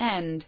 End.